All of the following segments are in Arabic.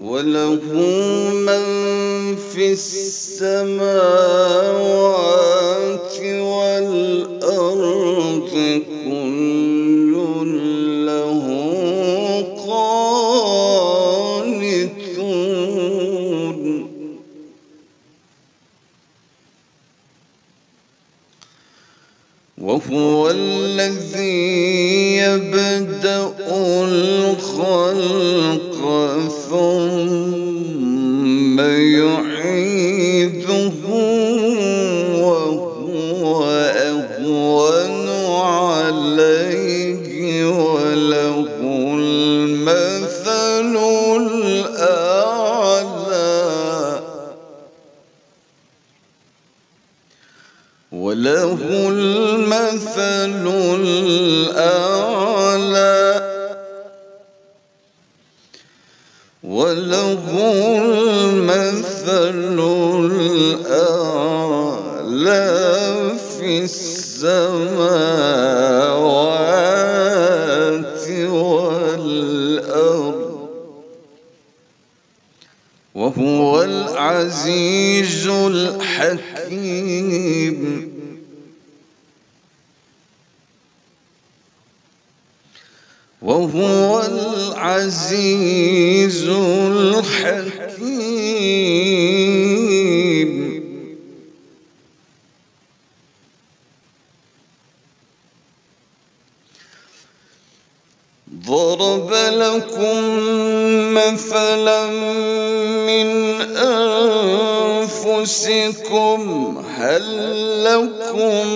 وله من في السماوات والأرض كل له قانتون وهو الذي يبدأ الخلق وله المثل الأعلى. وله المثل الأعلى في السماوات العزيز الحكيم. وهو العزيز الحكيم. ضرب لكم مثلا من أنفسكم هل لكم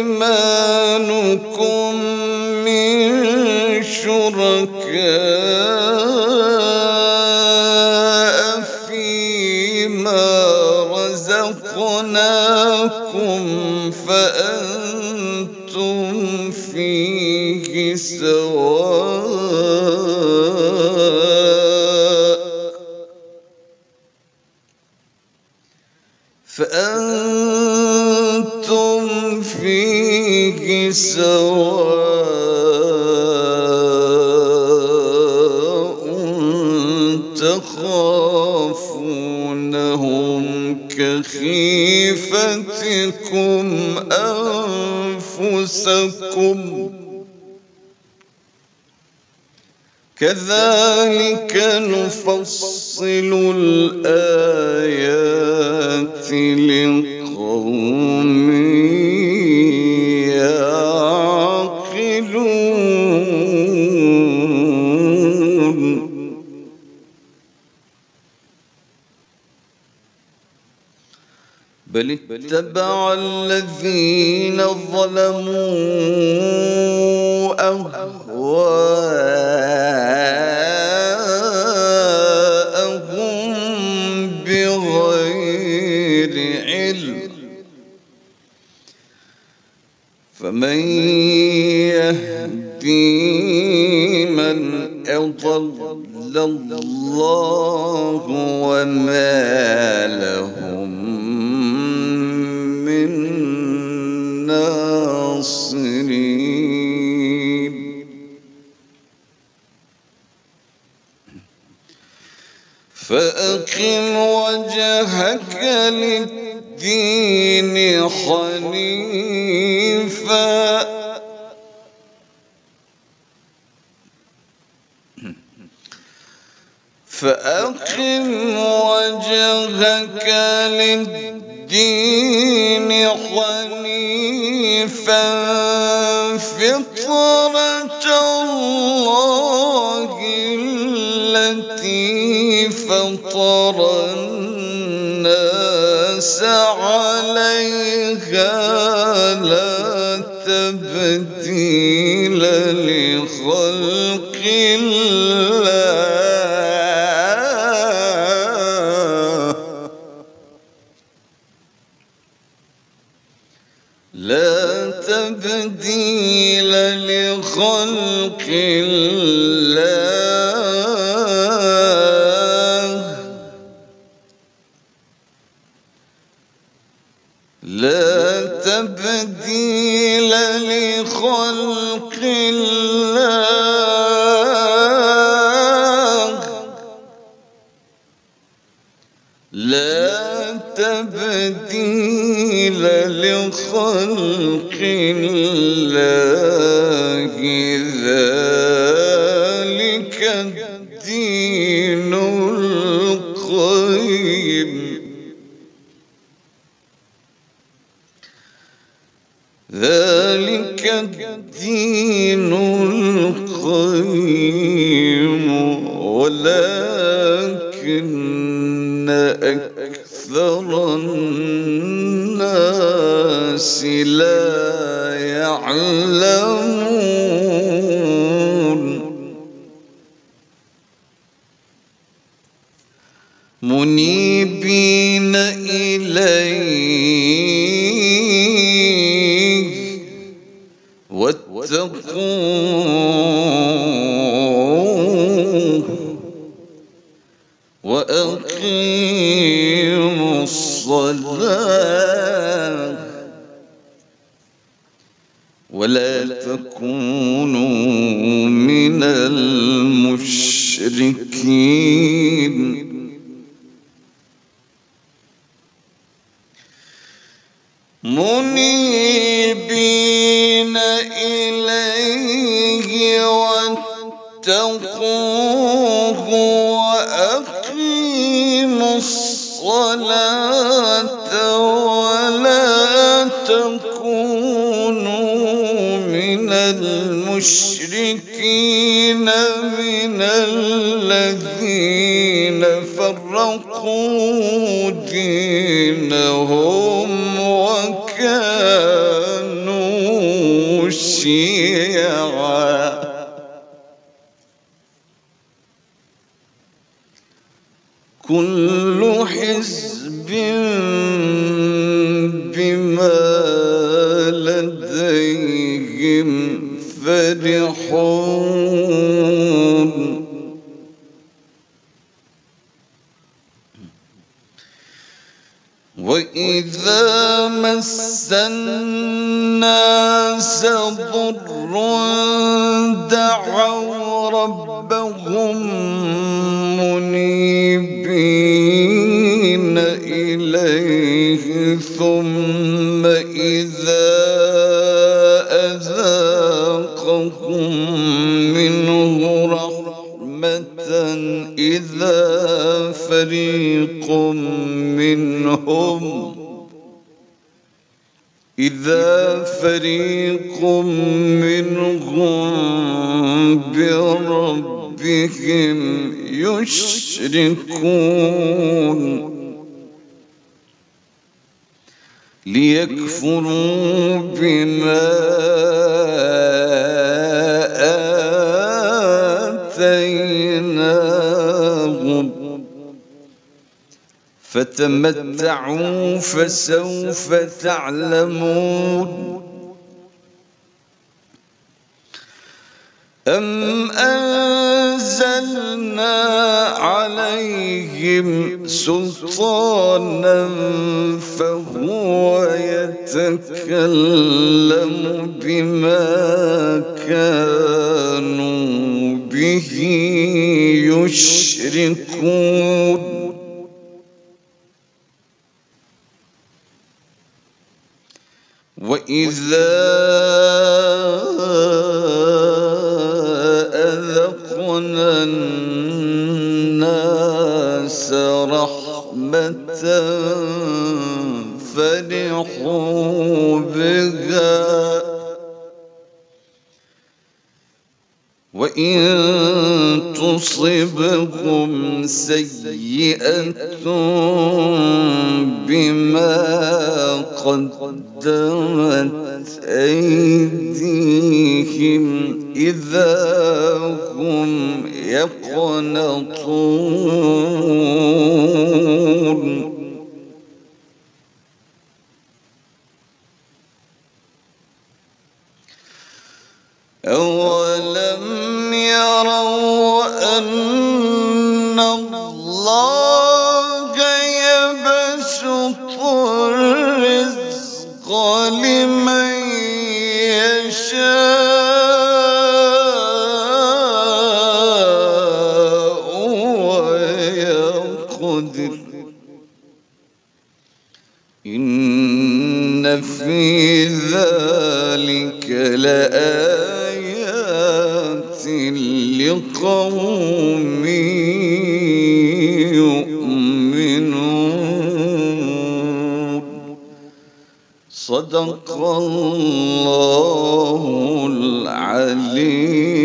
أيمانكم من شركاء سواء تخافونهم كخيفتكم أنفسكم. كذلك نفصل الآيات لقوم بل اتبع الذين ظلموا أهواءهم بغير علم. فمن يهدي من أضل الله وما لهم ناصرين فأقم وجهك للدين حنيفا فأقم وجهك للدين حنيفا فطرة الله التي فطر الناس عليها لا تبديل. تبديل لخلق الله. لا تبديل لخلق الله. لا تبديل لخلق الله ذلك الدين القيم ذلك الدين القيم ولكن أكثر الناس لا يعلمون. منيبين إليه واتقوه وأقيموا الصلاة. إليه واتقوه وأقيموا الصلاة ولا تكونوا من المشركين من الذين فرقوا دينهم. شيعا كل حزب بما لديهم فرحون. وإذا مس الناس ضر دعوا ربهم منيبين منهم إذا فريق منهم بربهم يشركون ليكفروا بما فتمتعوا فسوف تعلمون أم أنزلنا عليهم سلطانا فهو يتكلم بما كانوا به يشركون وإذا أذقنا الناس رحمة فرحوا بها. وإن تصبهم سيئة بما قدمت أيديهم إذا هم يقنطون. أولم صدق الله العليم.